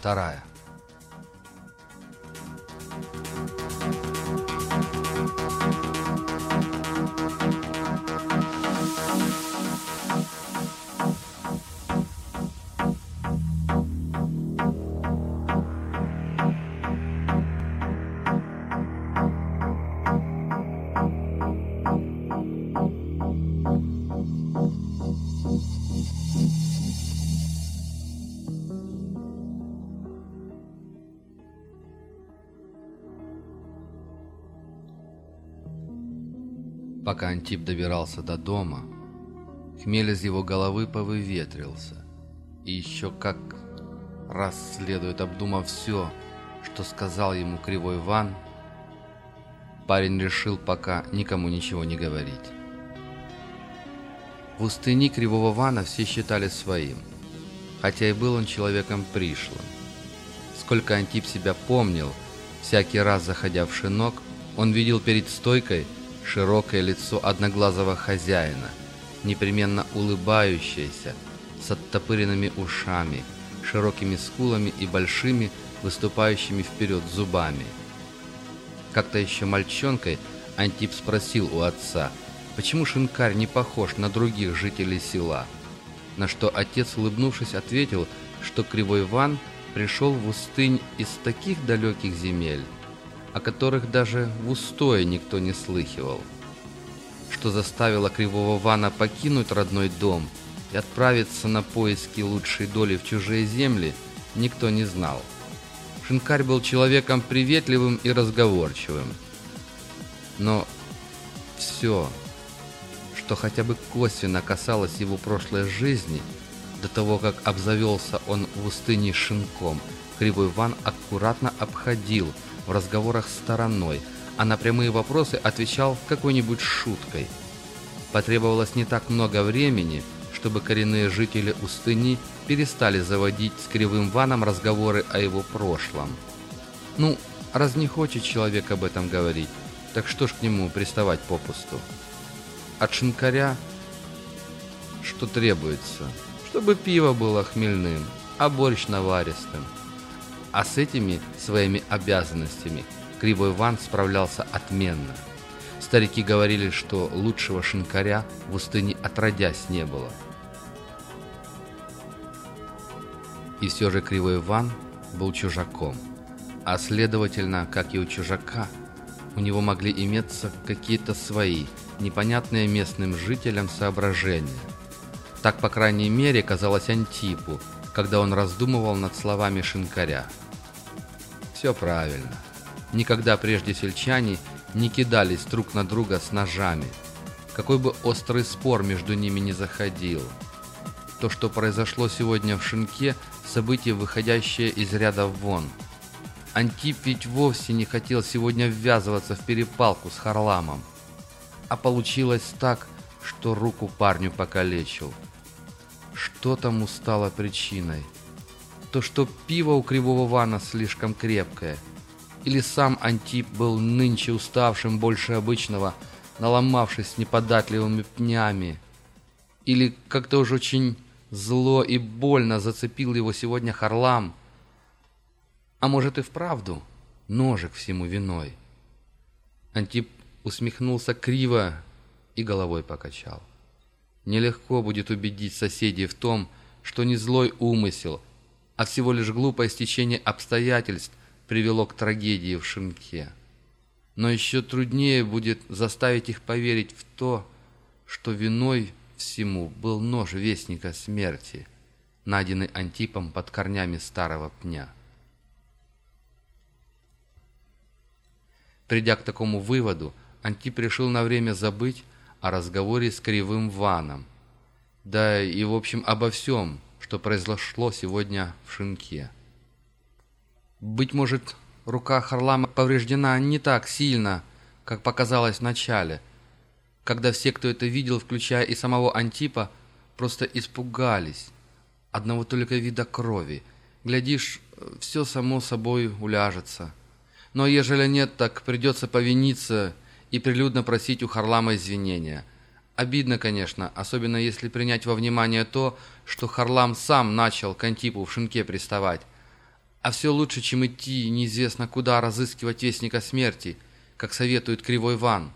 Вторая. Пока Антип добирался до дома, хмель из его головы повыветрился. И еще как раз следует обдумав все, что сказал ему Кривой Ван, парень решил пока никому ничего не говорить. В устыни Кривого Вана все считали своим, хотя и был он человеком пришлым. Сколько Антип себя помнил, всякий раз заходя в шинок, он видел перед стойкой – широкое лицо одноглазого хозяина, непременно улыбающееся, с оттопыренными ушами, широкими скулами и большими, выступающими вперед зубами. Как-то еще мальчонкой Антип спросил у отца, почему шинкарь не похож на других жителей села, на что отец, улыбнувшись, ответил, что Кривой Ван пришел в устынь из таких далеких земель, о которых даже в Устое никто не слыхивал. Что заставило Кривого Вана покинуть родной дом и отправиться на поиски лучшей доли в чужие земли, никто не знал. Шинкарь был человеком приветливым и разговорчивым. Но все, что хотя бы косвенно касалось его прошлой жизни, до того, как обзавелся он в пустыне шинком, Кривой Ван аккуратно обходил – в разговорах стороной, а на прямые вопросы отвечал какой-нибудь шуткой. Потребовалось не так много времени, чтобы коренные жители Устыни перестали заводить с Кривым Ваном разговоры о его прошлом. Ну, раз не хочет человек об этом говорить, так что ж к нему приставать попусту? От шинкаря что требуется? Чтобы пиво было хмельным, а борщ наваристым – а с этими своими обязанностями Кривой Ван справлялся отменно. Старики говорили, что лучшего шинкаря в пустыне отродясь не было. И все же Кривой Ван был чужаком, а следовательно, как и у чужака, у него могли иметься какие-то свои, непонятные местным жителям соображения. Так, по крайней мере, казалось Антипу, когда он раздумывал над словами шинкаря – все правильно. Никогда прежде сельчане не кидались друг на друга с ножами. Какой бы острый спор между ними не заходил. То, что произошло сегодня в Шинке, событие, выходящее из ряда вон. Антип ведь вовсе не хотел сегодня ввязываться в перепалку с Харламом. А получилось так, что руку парню покалечил. Что тому стало причиной? то что пиво у Кривого Вана слишком крепкое, или сам Антип был нынче уставшим больше обычного, наломавшись неподатливыми пнями, или как-то уж очень зло и больно зацепил его сегодня Харлам, а может и вправду ножик всему виной. Антип усмехнулся криво и головой покачал. Нелегко будет убедить соседей в том, что не злой умысел – а всего лишь глупое стечение обстоятельств привело к трагедии в Шинке. Но еще труднее будет заставить их поверить в то, что виной всему был нож Вестника Смерти, найденный Антипом под корнями старого пня. Придя к такому выводу, Антип решил на время забыть о разговоре с Кривым Ваном, да и, в общем, обо всем – что произошло сегодня в Шинке. Быть может, рука Харлама повреждена не так сильно, как показалось в начале, когда все, кто это видел, включая и самого Антипа, просто испугались одного только вида крови. Глядишь, все само собой уляжется. Но ежели нет, так придется повиниться и прилюдно просить у Харлама извинения – Обидно, конечно, особенно если принять во внимание то, что Харлам сам начал к Антипу в шинке приставать, А все лучше, чем идти неизвестно куда разыскивать вестника смерти, как советует Кривой Ван.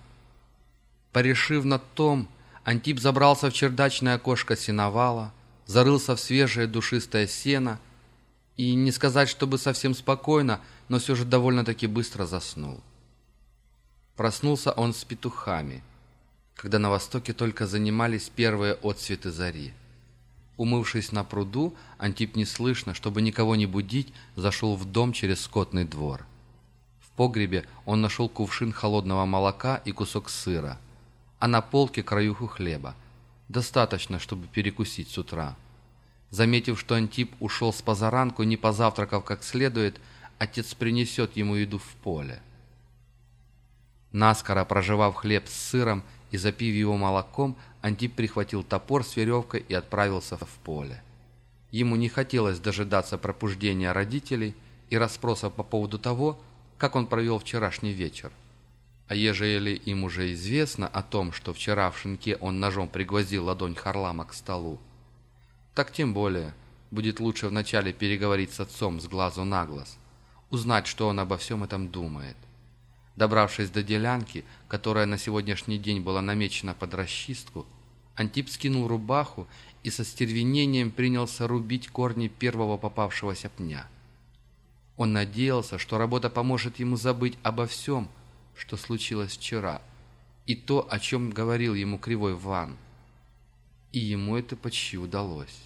Порешив над том, Антип забрался в чердачное окошко сеновала, зарылся в свежее душистое сено и, не сказать, чтобы совсем спокойно, но все же довольно-таки быстро заснул. Проснулся он с петухами, когда на востоке только занимались первые отсветы зари. Умывшись на пруду, Антип неслышно, чтобы никого не будить, зашел в дом через скотный двор. В погребе он нашел кувшин холодного молока и кусок сыра, а на полке краюху хлеба. Достаточно, чтобы перекусить с утра. Заметив, что Антип ушел с позаранку, не позавтракав как следует, отец принесет ему еду в поле. Наскоро проживав хлеб с сыром и запив его молоком, Антип прихватил топор с веревкой и отправился в поле. Ему не хотелось дожидаться пробуждения родителей и расспросов по поводу того, как он провел вчерашний вечер. А ежели им уже известно о том, что вчера в шинке он ножом пригвоздил ладонь Харлама к столу, так тем более будет лучше вначале переговорить с отцом с глазу на глаз, узнать, что он обо всем этом думает. Добравшись до делянки, которая на сегодняшний день была намечена под расчистку, Антип скинул рубаху и со стервенением принялся рубить корни первого попавшегося пня. Он надеялся, что работа поможет ему забыть обо всем, что случилось вчера, и то, о чем говорил ему Кривой Ван. И ему это почти удалось.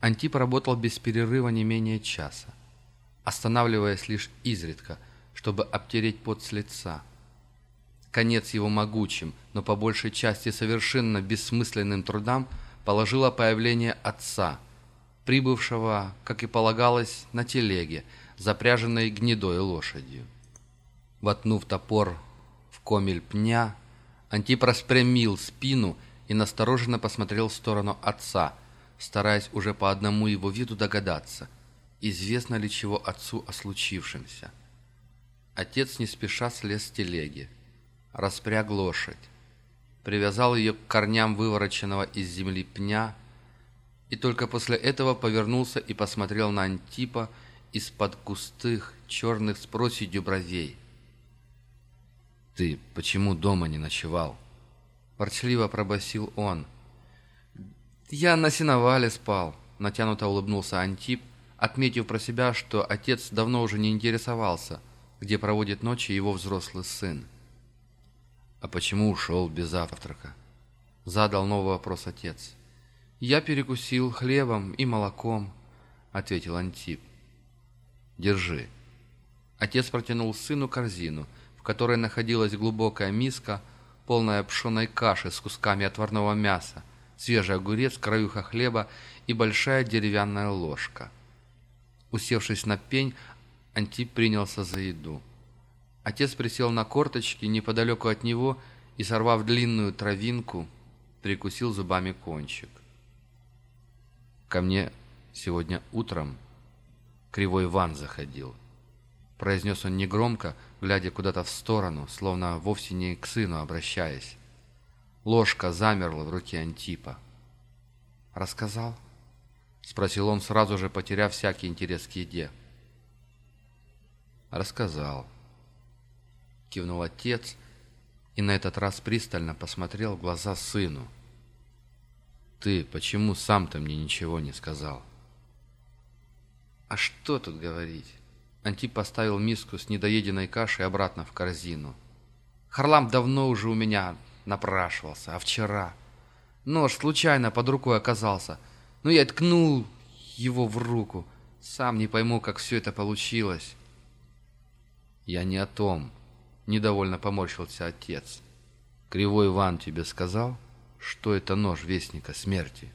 Антип работал без перерыва не менее часа останавливаясь лишь изредка, чтобы обтереть пот с лица. Конец его могучим, но по большей части совершенно бессмысленным трудам положило появление отца, прибывшего, как и полагалось, на телеге, запряженной гнедой лошадью. Вотнув топор в комель пня, Антип распрямил спину и настороженно посмотрел в сторону отца, стараясь уже по одному его виду догадаться – известно ли чего отцу о случившемся. Отец не спеша слез с телеги, распряг лошадь, привязал ее к корням вывороченного из земли пня и только после этого повернулся и посмотрел на Антипа из-под густых, черных с проседью бровей. «Ты почему дома не ночевал?» Ворчливо пробасил он. «Я на сеновале спал», — натянуто улыбнулся Антип, отметив про себя, что отец давно уже не интересовался, где проводит ночи его взрослый сын. «А почему ушел без завтрака?» — задал новый вопрос отец. «Я перекусил хлебом и молоком», — ответил Антип. «Держи». Отец протянул сыну корзину, в которой находилась глубокая миска, полная пшеной каши с кусками отварного мяса, свежий огурец, краюха хлеба и большая деревянная ложка — Усевшись на пень, Антип принялся за еду. Отец присел на корточки неподалеку от него и, сорвав длинную травинку, прикусил зубами кончик. «Ко мне сегодня утром кривой Иван заходил», — произнес он негромко, глядя куда-то в сторону, словно вовсе не к сыну обращаясь. Ложка замерла в руке Антипа. «Рассказал?» — спросил он, сразу же потеряв всякий интерес к еде. «Рассказал», — кивнул отец и на этот раз пристально посмотрел в глаза сыну. «Ты почему сам-то мне ничего не сказал?» «А что тут говорить?» Антип поставил миску с недоеденной кашей обратно в корзину. «Харлам давно уже у меня напрашивался, а вчера...» Нож случайно под рукой оказался — но я ткнул его в руку. Сам не пойму, как все это получилось. Я не о том. Недовольно поморщился отец. Кривой Иван тебе сказал, что это нож Вестника Смерти?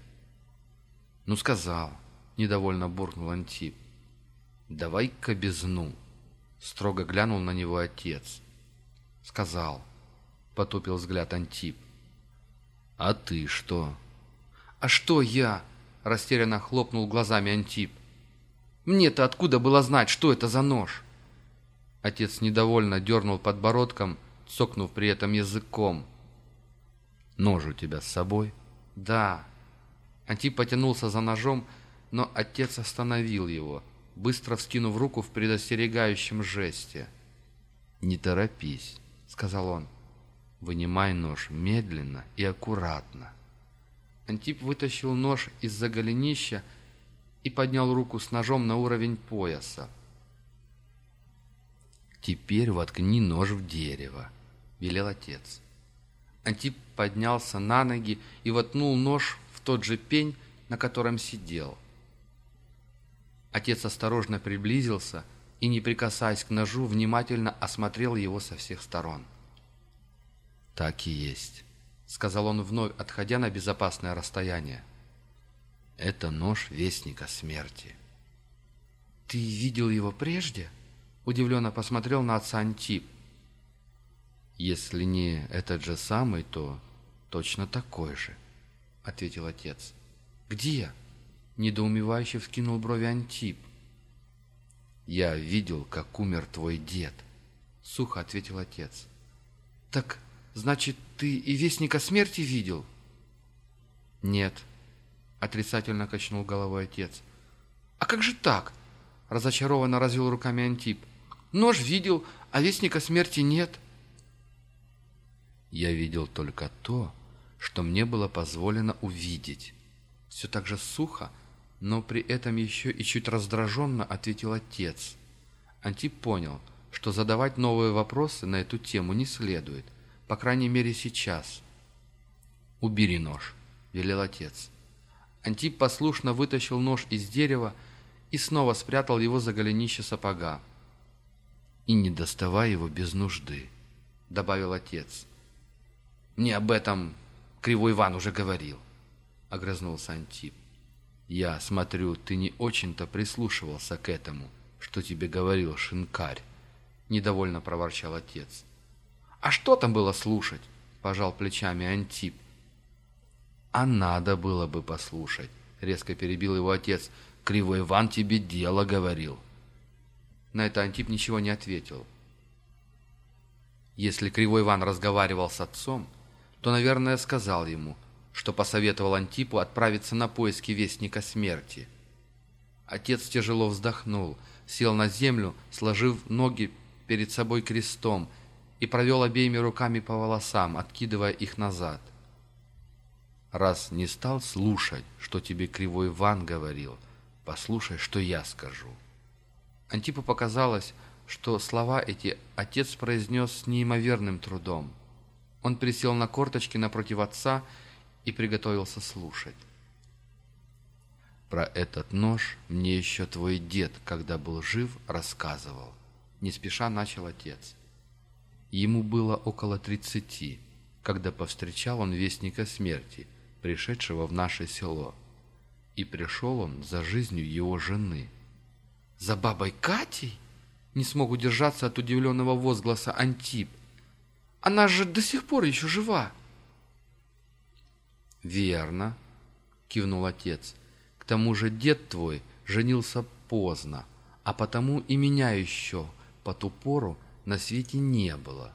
Ну, сказал. Недовольно буркнул Антип. Давай-ка безну. Строго глянул на него отец. Сказал. Потупил взгляд Антип. А ты что? А что я? Растерянно хлопнул глазами Антип. «Мне-то откуда было знать, что это за нож?» Отец недовольно дернул подбородком, цокнув при этом языком. «Нож у тебя с собой?» «Да». Антип потянулся за ножом, но отец остановил его, быстро вскинув руку в предостерегающем жесте. «Не торопись», — сказал он. «Вынимай нож медленно и аккуратно». Антип вытащил нож из-за голенища и поднял руку с ножом на уровень пояса. «Теперь воткни нож в дерево», — велел отец. Антип поднялся на ноги и воткнул нож в тот же пень, на котором сидел. Отец осторожно приблизился и, не прикасаясь к ножу, внимательно осмотрел его со всех сторон. «Так и есть», — сказал он вновь, отходя на безопасное расстояние. «Это нож Вестника Смерти». «Ты видел его прежде?» — удивленно посмотрел на отца Антип. «Если не этот же самый, то точно такой же», — ответил отец. «Где?» — недоумевающе вскинул брови Антип. «Я видел, как умер твой дед», — сухо ответил отец. «Так Значит, ты и Вестника Смерти видел?» «Нет», — отрицательно качнул головой отец. «А как же так?» — разочарованно развел руками Антип. «Нож видел, а Вестника Смерти нет». «Я видел только то, что мне было позволено увидеть». Все так же сухо, но при этом еще и чуть раздраженно ответил отец. Антип понял, что задавать новые вопросы на эту тему не следует, по крайней мере, сейчас. «Убери нож», — велел отец. Антип послушно вытащил нож из дерева и снова спрятал его за голенище сапога. «И не доставай его без нужды», — добавил отец. «Мне об этом Кривой Иван уже говорил», — огрызнулся Антип. «Я смотрю, ты не очень-то прислушивался к этому, что тебе говорил шинкарь», — недовольно проворчал отец. «А что там было слушать?» – пожал плечами Антип. «А надо было бы послушать», – резко перебил его отец. «Кривой Иван тебе дело говорил». На это Антип ничего не ответил. Если Кривой Иван разговаривал с отцом, то, наверное, сказал ему, что посоветовал Антипу отправиться на поиски Вестника Смерти. Отец тяжело вздохнул, сел на землю, сложив ноги перед собой крестом и провел обеими руками по волосам, откидывая их назад. «Раз не стал слушать, что тебе Кривой Иван говорил, послушай, что я скажу». Антипу показалось, что слова эти отец произнес с неимоверным трудом. Он присел на корточки напротив отца и приготовился слушать. «Про этот нож мне еще твой дед, когда был жив, рассказывал», — не спеша начал отец. Ему было около тридцати, когда повстречал он вестника смерти, пришедшего в наше село. И пришел он за жизнью его жены. «За бабой Катей?» Не смог удержаться от удивленного возгласа Антип. «Она же до сих пор еще жива!» «Верно», — кивнул отец. «К тому же дед твой женился поздно, а потому и меня еще по ту пору на свете не было.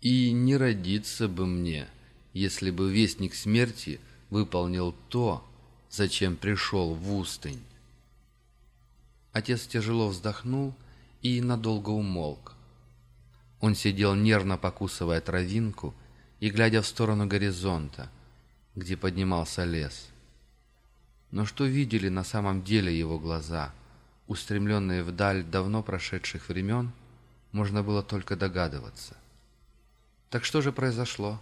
И не родиться бы мне, если бы Вестник Смерти выполнил то, зачем пришел в Устынь. Отец тяжело вздохнул и надолго умолк. Он сидел нервно покусывая травинку и глядя в сторону горизонта, где поднимался лес. Но что видели на самом деле его глаза, устремленные вдаль давно прошедших времен – можно было только догадываться. «Так что же произошло?»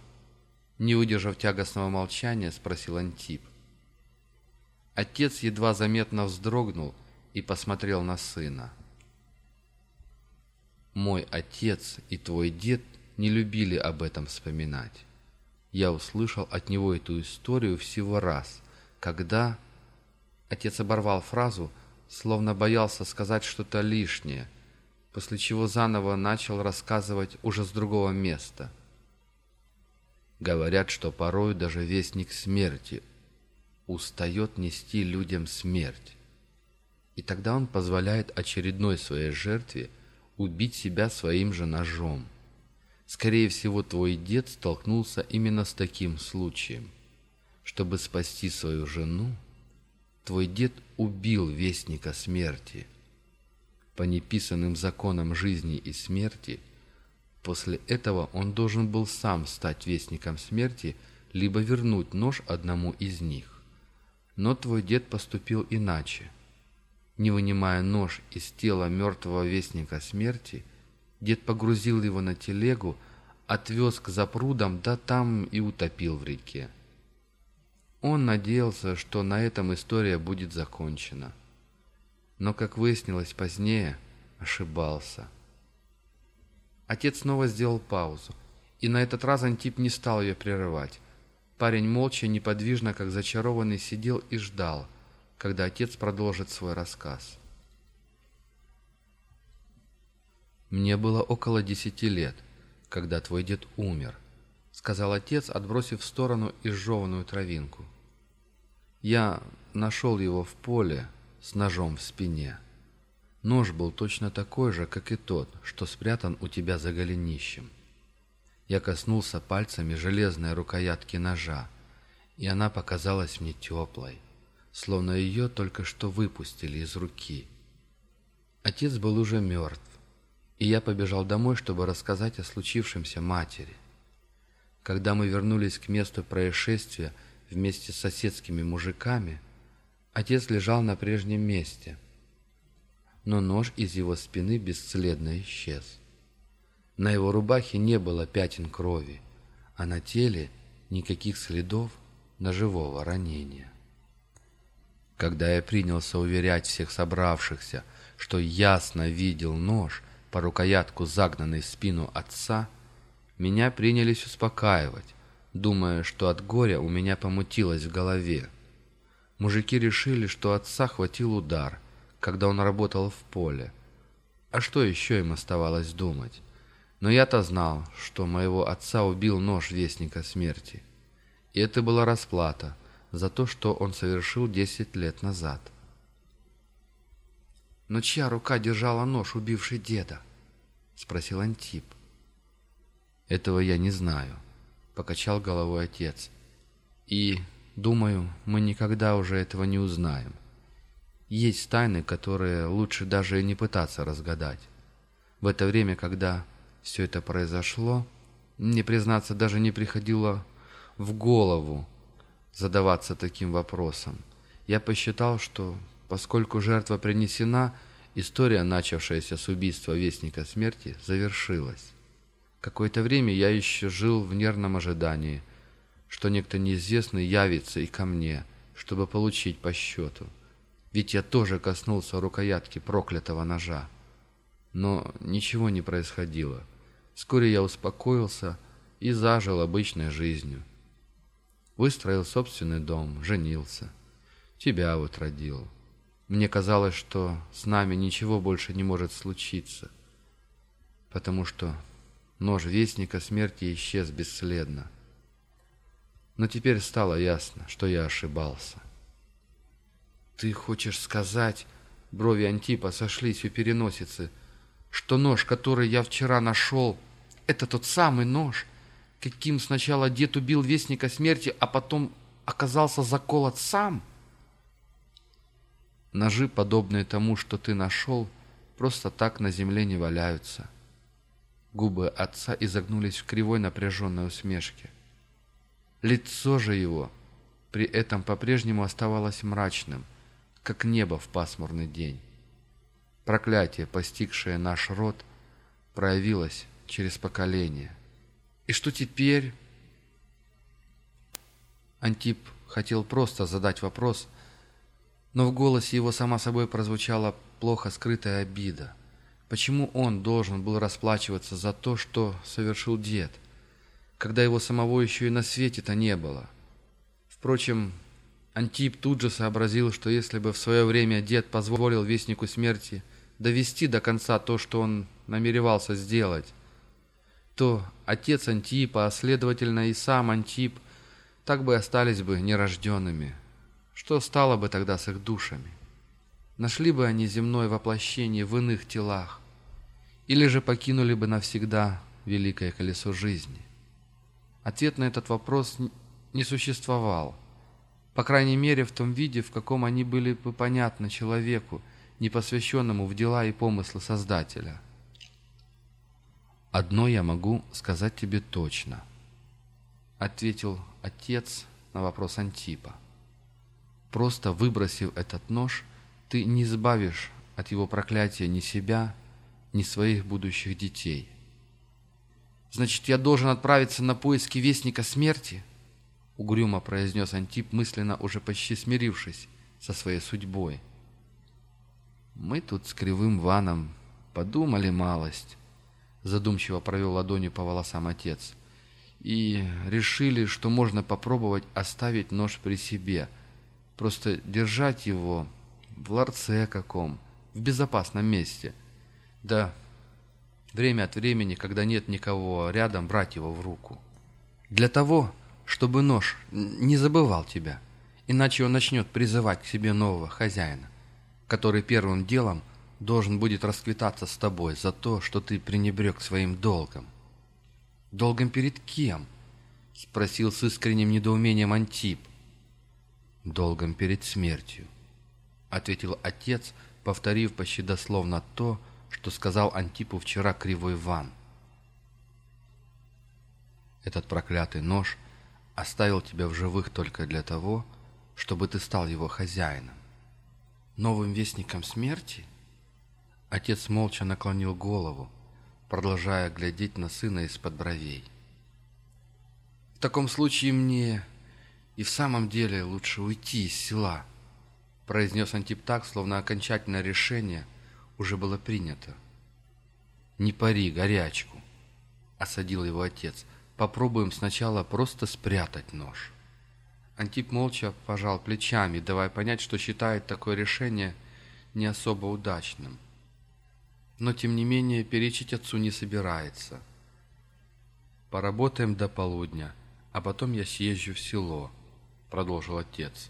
Не выдержав тягостного молчания, спросил Антип. Отец едва заметно вздрогнул и посмотрел на сына. «Мой отец и твой дед не любили об этом вспоминать. Я услышал от него эту историю всего раз, когда...» Отец оборвал фразу, словно боялся сказать что-то лишнее – после чего заново начал рассказывать уже с другого места. Говорят, что порой даже вестник смерти устает нести людям смерть. И тогда он позволяет очередной своей жертве убить себя своим же ножом. Скорее всего, твой дед столкнулся именно с таким случаем. Чтобы спасти свою жену, твой дед убил Вестника Смерти. По неписанным законам жизни и смерти, после этого он должен был сам стать Вестником Смерти, либо вернуть нож одному из них. Но твой дед поступил иначе. Не вынимая нож из тела мертвого Вестника Смерти, дед погрузил его на телегу, отвез к запрудам, да там и утопил в реке. Он надеялся, что на этом история будет закончена. Но, как выяснилось позднее, ошибался. Отец снова сделал паузу, и на этот раз Антип не стал ее прерывать. Парень молча, неподвижно, как зачарованный, сидел и ждал, когда отец продолжит свой рассказ. «Мне было около десяти лет, когда твой дед умер», — сказал отец, отбросив в сторону изжеванную травинку. Я нашел его в поле с ножом в спине. Нож был точно такой же, как и тот, что спрятан у тебя за голенищем. Я коснулся пальцами железной рукоятки ножа, и она показалась мне теплой, словно ее только что выпустили из руки. Отец был уже мертв, и я побежал домой, чтобы рассказать о случившемся матери. Когда мы вернулись к месту происшествия, вместе с соседскими мужиками, отец лежал на прежнем месте, но нож из его спины бесследно исчез. На его рубахе не было пятен крови, а на теле никаких следов ножевого ранения. Когда я принялся уверять всех собравшихся, что ясно видел нож по рукоятку, загнанный в спину отца, меня принялись успокаивать, думая, что от горя у меня помутилось в голове. Мужики решили, что отца хватил удар, когда он работал в поле. А что еще им оставалось думать? Но я-то знал, что моего отца убил нож Вестника Смерти. И это была расплата за то, что он совершил десять лет назад. «Но чья рука держала нож, убивший деда?» — спросил Антип. «Этого я не знаю», — покачал головой отец. «И, думаю, мы никогда уже этого не узнаем. Есть тайны, которые лучше даже и не пытаться разгадать. В это время, когда все это произошло, мне, признаться, даже не приходило в голову задаваться таким вопросом. Я посчитал, что, поскольку жертва принесена, история, начавшаяся с убийства Вестника Смерти, завершилась. Какое-то время я еще жил в нервном ожидании, что некто неизвестный явится и ко мне, чтобы получить по счету. Ведь я тоже коснулся рукоятки проклятого ножа. Но ничего не происходило. Вскоре я успокоился и зажил обычной жизнью. Выстроил собственный дом, женился. Тебя вот родил. Мне казалось, что с нами ничего больше не может случиться, потому что Нож Вестника Смерти исчез бесследно. Но теперь стало ясно, что я ошибался. «Ты хочешь сказать...» Брови Антипа сошлись у переносицы, что нож, который я вчера нашел, это тот самый нож, каким сначала дед убил Вестника Смерти, а потом оказался заколот сам? Ножи, подобные тому, что ты нашел, просто так на земле не валяются. Губы отца изогнулись в кривой напряженной усмешке. Лицо же его при этом по-прежнему оставалось мрачным, как небо в пасмурный день. Проклятие, постигшее наш род, проявилось через поколение. И что теперь? Антип хотел просто задать вопрос, но в голосе его сама собой прозвучала плохо скрытая обида – Почему он должен был расплачиваться за то, что совершил дед, когда его самого еще и на свете-то не было? Впрочем, Антип тут же сообразил, что если бы в свое время дед позволил Вестнику Смерти довести до конца то, что он намеревался сделать, то отец Антипа, а следовательно и сам Антип, так бы остались бы нерожденными. Что стало бы тогда с их душами? Нашли бы они земное воплощение в иных телах, или же покинули бы навсегда великое колесо жизни? Ответ на этот вопрос не существовал. По крайней мере, в том виде, в каком они были бы понятны человеку, непосвященному в дела и помыслы Создателя. «Одно я могу сказать тебе точно», — ответил отец на вопрос Антипа. «Просто выбросив этот нож, ты не избавишь от его проклятия ни себя, ни своих будущих детей». «Значит, я должен отправиться на поиски Вестника Смерти?» — угрюмо произнес Антип, мысленно уже почти смирившись со своей судьбой. «Мы тут с Кривым Ваном подумали малость», — задумчиво провел ладонью по волосам отец, «и решили, что можно попробовать оставить нож при себе, просто держать его в ларце каком, в безопасном месте. Да, время от времени, когда нет никого рядом, брать его в руку. Для того, чтобы нож не забывал тебя, иначе он начнет призывать к себе нового хозяина, который первым делом должен будет расквитаться с тобой за то, что ты пренебрег своим долгом. «Долгом перед кем?» — спросил с искренним недоумением Антип. «Долгом перед смертью», — ответил отец, повторив почти дословно то, что сказал Антипу вчера Кривой Ван. Этот проклятый нож оставил тебя в живых только для того, чтобы ты стал его хозяином. Новым вестником смерти? Отец молча наклонил голову, продолжая глядеть на сына из-под бровей. В таком случае мне и в самом деле лучше уйти из села, произнес Антип так, словно окончательное решение уже было принято. Не пари горячку, осадил его отец. Попробуем сначала просто спрятать нож». Антип молча пожал плечами, давая понять, что считает такое решение не особо удачным. Но, тем не менее, перечить отцу не собирается. «Поработаем до полудня, а потом я съезжу в село», — продолжил отец.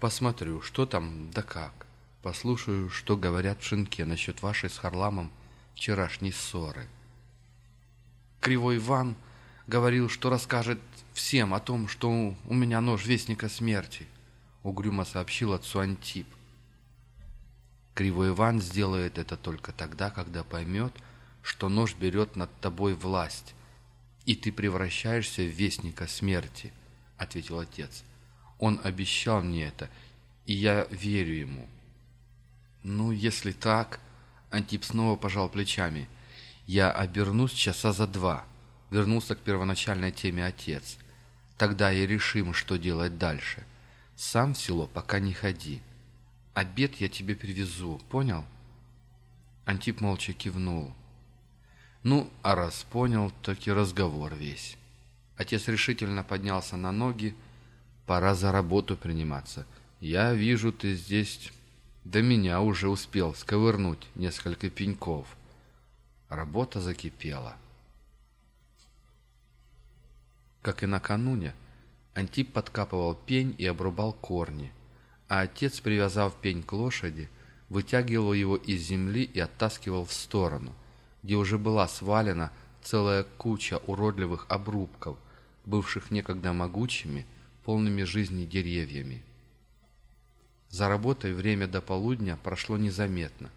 «Посмотрю, что там да как. Послушаю, что говорят в шинке насчет вашей с Харламом вчерашней ссоры». Кривой Иван говорил, что расскажет всем о том, что у меня нож Вестника Смерти», — угрюмо сообщил отцу Антип. «Кривой Иван сделает это только тогда, когда поймет, что нож берет над тобой власть, и ты превращаешься в Вестника Смерти», — ответил отец. «Он обещал мне это, и я верю ему». «Ну, если так...» — Антип снова пожал плечами. «Я обернусь часа за два» вернулся к первоначальной теме отец. Тогда и решим, что делать дальше. Сам в село пока не ходи. Обед я тебе привезу, понял? Антип молча кивнул. Ну, а раз понял, так и разговор весь. Отец решительно поднялся на ноги. Пора за работу приниматься. Я вижу, ты здесь до меня уже успел сковырнуть несколько пеньков. Работа закипела. Как и накануне, Антип подкапывал пень и обрубал корни, а отец, привязав пень к лошади, вытягивал его из земли и оттаскивал в сторону, где уже была свалена целая куча уродливых обрубков, бывших некогда могучими, полными жизни деревьями. За работой время до полудня прошло незаметно,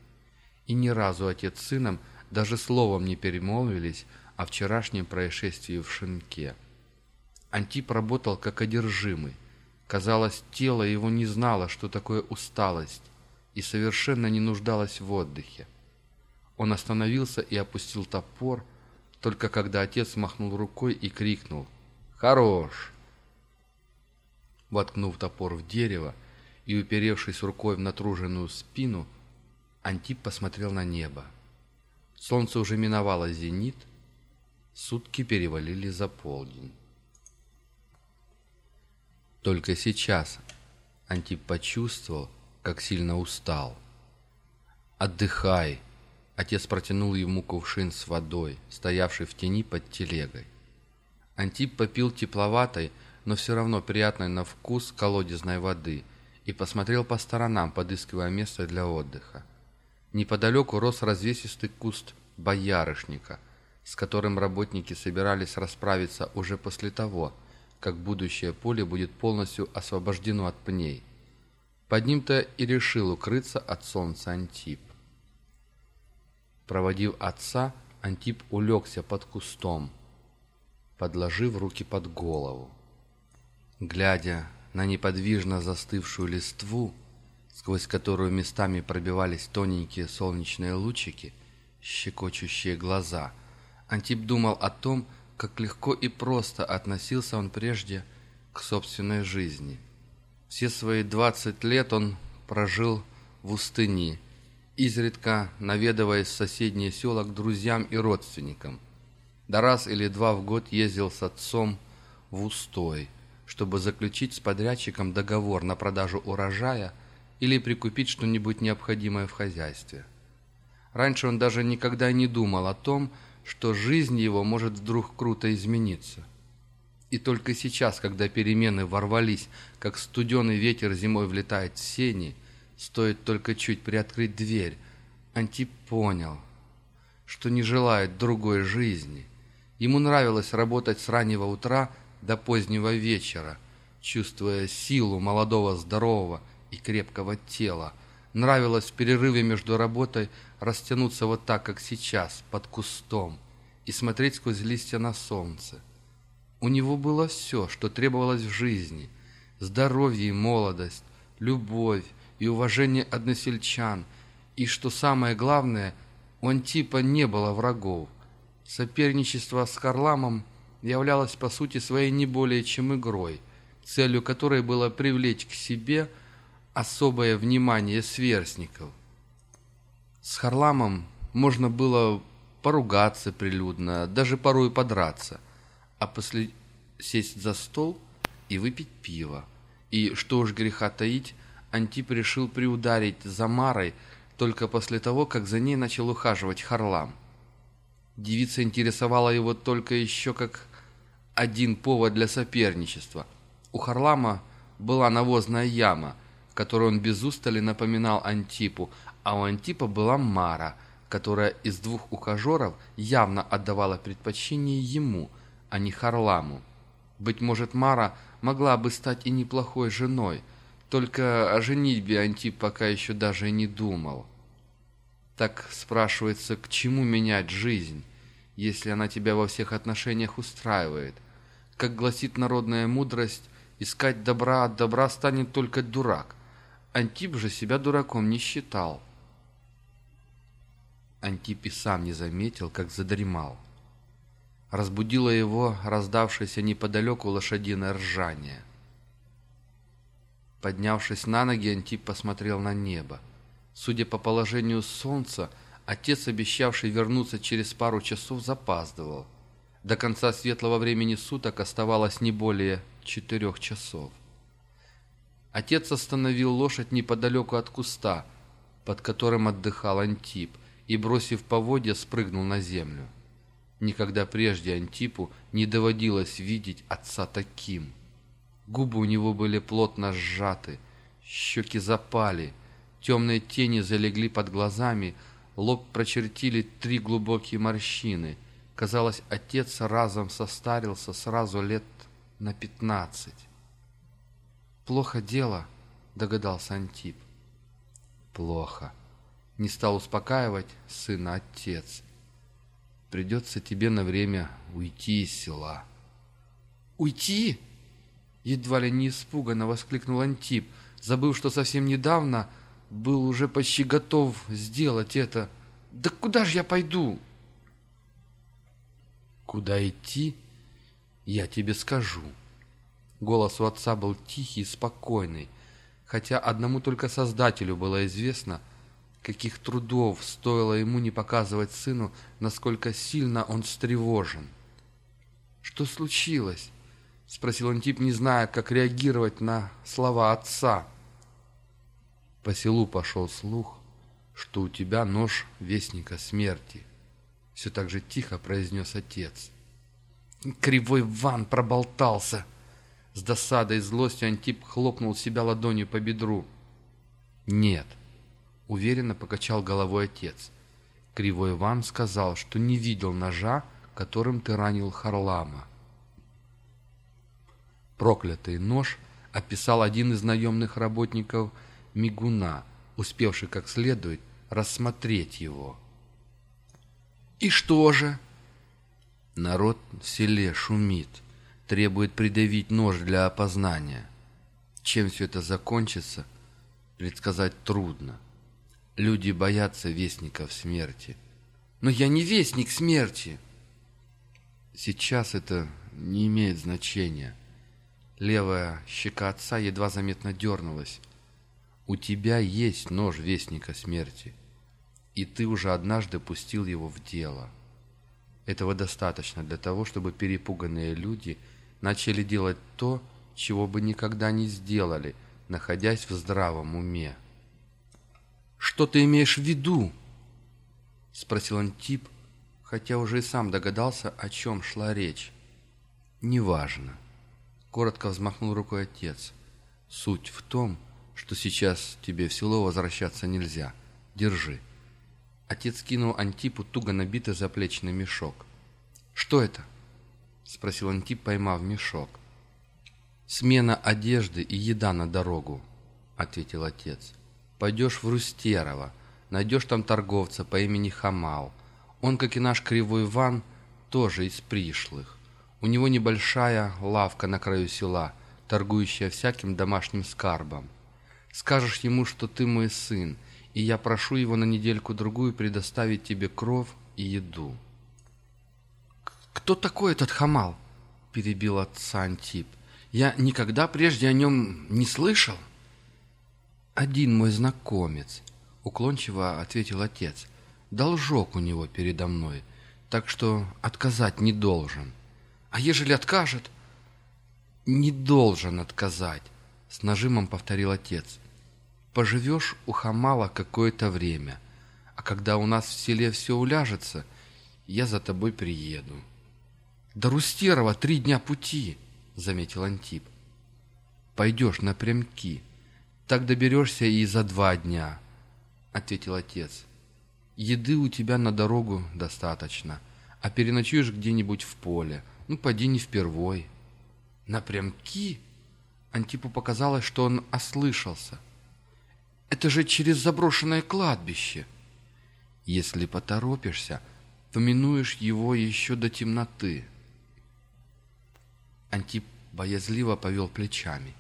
и ни разу отец с сыном даже словом не перемолвились о вчерашнем происшествии в шинке. Антип работал как одержимый. Казалось, тело его не знало, что такое усталость, и совершенно не нуждалось в отдыхе. Он остановился и опустил топор, только когда отец махнул рукой и крикнул «Хорош!». Воткнув топор в дерево и уперевшись рукой в натруженную спину, Антип посмотрел на небо. Солнце уже миновало зенит, сутки перевалили за полдень. Только сейчас Антип почувствовал, как сильно устал. «Отдыхай!» Отец протянул ему кувшин с водой, стоявший в тени под телегой. Антип попил тепловатой, но все равно приятной на вкус колодезной воды и посмотрел по сторонам, подыскивая место для отдыха. Неподалеку рос развесистый куст боярышника, с которым работники собирались расправиться уже после того, как будущее поле будет полностью освобождено от пней. Под ним-то и решил укрыться от солнца Антип. Проводив отца, Антип улегся под кустом, подложив руки под голову. Глядя на неподвижно застывшую листву, сквозь которую местами пробивались тоненькие солнечные лучики, щекочущие глаза, Антип думал о том, как легко и просто относился он прежде к собственной жизни. Все свои двадцать лет он прожил в устыне, изредка наведываясь в соседние села к друзьям и родственникам. Да раз или два в год ездил с отцом в Устой, чтобы заключить с подрядчиком договор на продажу урожая или прикупить что-нибудь необходимое в хозяйстве. Раньше он даже никогда не думал о том, что жизнь его может вдруг круто измениться. И только сейчас, когда перемены ворвались, как студеный ветер зимой влетает в сени, стоит только чуть приоткрыть дверь, Антип понял, что не желает другой жизни. Ему нравилось работать с раннего утра до позднего вечера, чувствуя силу молодого, здорового и крепкого тела. Нравилось в перерыве между работой растянуться вот так, как сейчас, под кустом, и смотреть сквозь листья на солнце. У него было все, что требовалось в жизни. Здоровье и молодость, любовь и уважение односельчан. И, что самое главное, у Антипа не было врагов. Соперничество с Харламом являлось по сути своей не более чем игрой, целью которой было привлечь к себе особое внимание сверстников. С Харламом можно было поругаться прилюдно, даже порой подраться, а после сесть за стол и выпить пиво. И, что уж греха таить, Антип решил приударить за Марой только после того, как за ней начал ухаживать Харлам. Девица интересовала его только еще как один повод для соперничества. У Харлама была навозная яма, которую он без устали напоминал Антипу, а у Антипа была Мара, которая из двух ухажеров явно отдавала предпочтение ему, а не Харламу. Быть может, Мара могла бы стать и неплохой женой, только о женитьбе Антип пока еще даже и не думал. Так спрашивается, к чему менять жизнь, если она тебя во всех отношениях устраивает? Как гласит народная мудрость, искать добра от добра станет только дурак. Антип же себя дураком не считал. Антип и сам не заметил, как задремал. Разбудило его раздавшееся неподалеку лошадиное ржание. Поднявшись на ноги, Антип посмотрел на небо. Судя по положению солнца, отец, обещавший вернуться через пару часов, запаздывал. До конца светлого времени суток оставалось не более четырех часов. Отец остановил лошадь неподалеку от куста, под которым отдыхал Антип и, бросив поводья, спрыгнул на землю. Никогда прежде Антипу не доводилось видеть отца таким. Губы у него были плотно сжаты, щеки запали, темные тени залегли под глазами, лоб прочертили три глубокие морщины. Казалось, отец разом состарился сразу лет на пятнадцать. «Плохо дело», — догадался Антип. «Плохо», не стал успокаивать сына отец. Придется тебе на время уйти из села. «Уйти?» Едва ли не испуганно воскликнул Антип, забыв, что совсем недавно был уже почти готов сделать это. «Да куда же я пойду?» «Куда идти, я тебе скажу». Голос у отца был тихий и спокойный, хотя одному только Создателю было известно, каких трудов стоило ему не показывать сыну, насколько сильно он встревожен. «Что случилось?» — спросил Антип, не зная, как реагировать на слова отца. По селу пошел слух, что у тебя нож вестника смерти. Все так же тихо произнес отец. Кривой Ван проболтался. С досадой и злостью Антип хлопнул себя ладонью по бедру. «Нет», Уверенно покачал головой отец. Кривой Иван сказал, что не видел ножа, которым ты ранил Харлама. Проклятый нож описал один из наемных работников Мигуна, успевший как следует рассмотреть его. «И что же?» Народ в селе шумит, требует придавить нож для опознания. Чем все это закончится, предсказать трудно. Люди боятся вестников смерти. Но я не вестник смерти. Сейчас это не имеет значения. Левая щека отца едва заметно дернулась. У тебя есть нож вестника смерти, и ты уже однажды пустил его в дело. Этого достаточно для того, чтобы перепуганные люди начали делать то, чего бы никогда не сделали, находясь в здравом уме. «Что ты имеешь в виду?» — спросил Антип, хотя уже и сам догадался, о чем шла речь. «Неважно», — коротко взмахнул рукой отец. «Суть в том, что сейчас тебе в село возвращаться нельзя. Держи». Отец кинул Антипу туго набитый заплечный мешок. «Что это?» — спросил Антип, поймав мешок. «Смена одежды и еда на дорогу», — ответил отец. «Пойдешь в Рустерово, найдешь там торговца по имени Хамал. Он, как и наш кривой Ван, тоже из пришлых. У него небольшая лавка на краю села, торгующая всяким домашним скарбом. Скажешь ему, что ты мой сын, и я прошу его на недельку-другую предоставить тебе кров и еду». «Кто такой этот Хамал?» — перебил отца Антип. «Я никогда прежде о нем не слышал». «Один мой знакомец», — уклончиво ответил отец. «Должок у него передо мной, так что отказать не должен». «А ежели откажет?» «Не должен отказать», — с нажимом повторил отец. «Поживешь у Хамала какое-то время, а когда у нас в селе все уляжется, я за тобой приеду». «До Рустерова три дня пути», — заметил Антип. «Пойдешь напрямки, так доберешься и за два дня», — ответил отец. «Еды у тебя на дорогу достаточно, а переночуешь где-нибудь в поле, ну, поди не впервой». «Напрямки?» Антипу показалось, что он ослышался. «Это же через заброшенное кладбище». «Если поторопишься, поминуешь его еще до темноты», Антип боязливо повел плечами.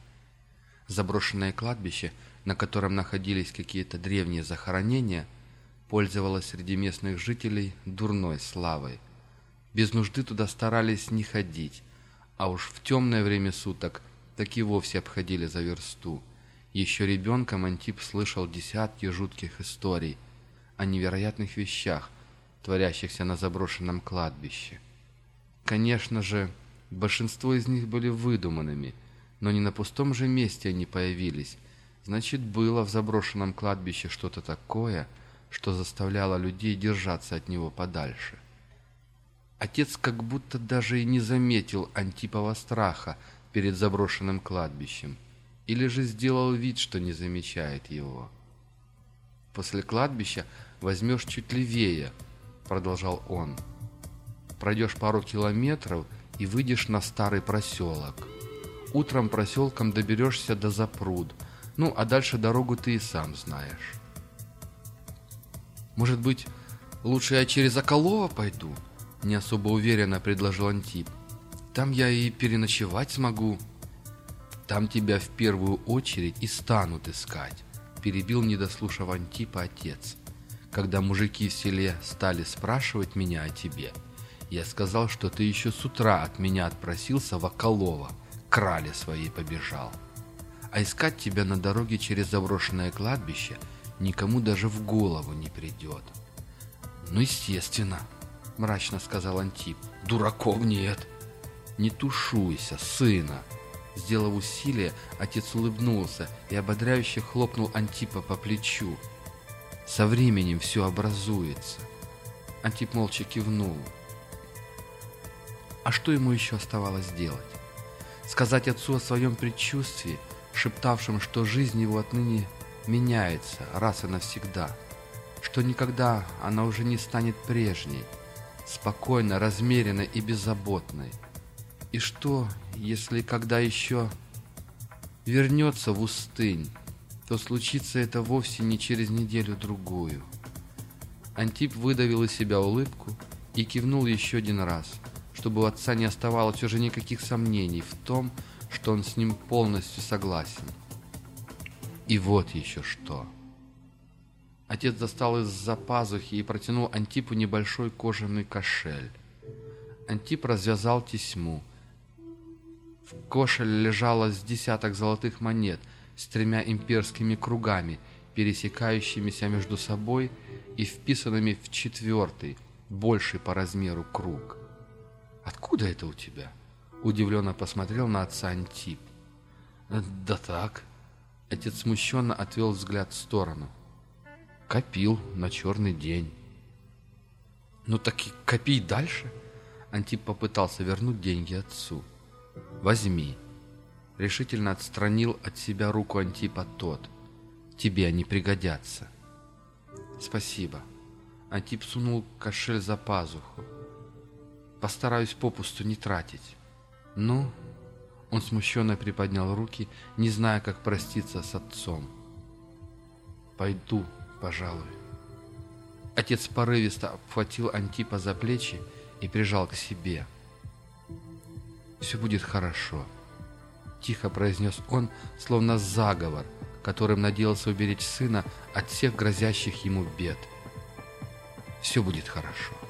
Заброшенное кладбище, на котором находились какие-то древние захоронения, пользовалось среди местных жителей дурной славой. Без нужды туда старались не ходить, а уж в темное время суток так и вовсе обходили за версту. Еще ребенком Антип слышал десятки жутких историй о невероятных вещах, творящихся на заброшенном кладбище. Конечно же, Большинство из них были выдуманными, но не на пустом же месте они появились. Значит, было в заброшенном кладбище что-то такое, что заставляло людей держаться от него подальше. Отец как будто даже и не заметил антипова страха перед заброшенным кладбищем, или же сделал вид, что не замечает его. «После кладбища возьмешь чуть левее», — продолжал он. «Пройдешь пару километров — и выйдешь на старый проселок. Утром проселком доберешься до запруд, ну а дальше дорогу ты и сам знаешь. «Может быть, лучше я через Околово пойду?» — не особо уверенно предложил Антип. «Там я и переночевать смогу». «Там тебя в первую очередь и станут искать», — перебил недослушав Антипа отец. «Когда мужики в селе стали спрашивать меня о тебе, — я сказал, что ты еще с утра от меня отпросился в Околово, крале своей побежал. А искать тебя на дороге через заброшенное кладбище никому даже в голову не придет. Ну, естественно, мрачно сказал Антип. Дураков нет. Не тушуйся, сына. Сделав усилие, отец улыбнулся и ободряюще хлопнул Антипа по плечу. Со временем все образуется. Антип молча кивнул. А что ему еще оставалось делать? Сказать отцу о своем предчувствии, шептавшем, что жизнь его отныне меняется раз и навсегда, что никогда она уже не станет прежней, спокойно, размеренной и беззаботной, и что если когда еще вернется в Устынь, то случится это вовсе не через неделю-другую. Антип выдавил из себя улыбку и кивнул еще один раз, чтобы у отца не оставалось уже никаких сомнений в том, что он с ним полностью согласен. И вот еще что. Отец достал из-за пазухи и протянул Антипу небольшой кожаный кошель. Антип развязал тесьму. В кошеле лежало с десяток золотых монет с тремя имперскими кругами, пересекающимися между собой и вписанными в четвертый, больший по размеру круг. «Откуда это у тебя?» Удивленно посмотрел на отца Антип. «Да так». Отец смущенно отвел взгляд в сторону. Копил на черный день. Ну так и копи дальше. Антип попытался вернуть деньги отцу. Возьми. Решительно отстранил от себя руку Антипа тот. Тебе они пригодятся. Спасибо. Антип сунул кошель за пазуху. Постараюсь попусту не тратить. Ну, он смущенно приподнял руки, не зная, как проститься с отцом. «Пойду», пожалуй. Отец порывисто обхватил Антипа за плечи и прижал к себе. «Все будет хорошо», — тихо произнес он, словно заговор, которым надеялся уберечь сына от всех грозящих ему бед. «Все будет хорошо».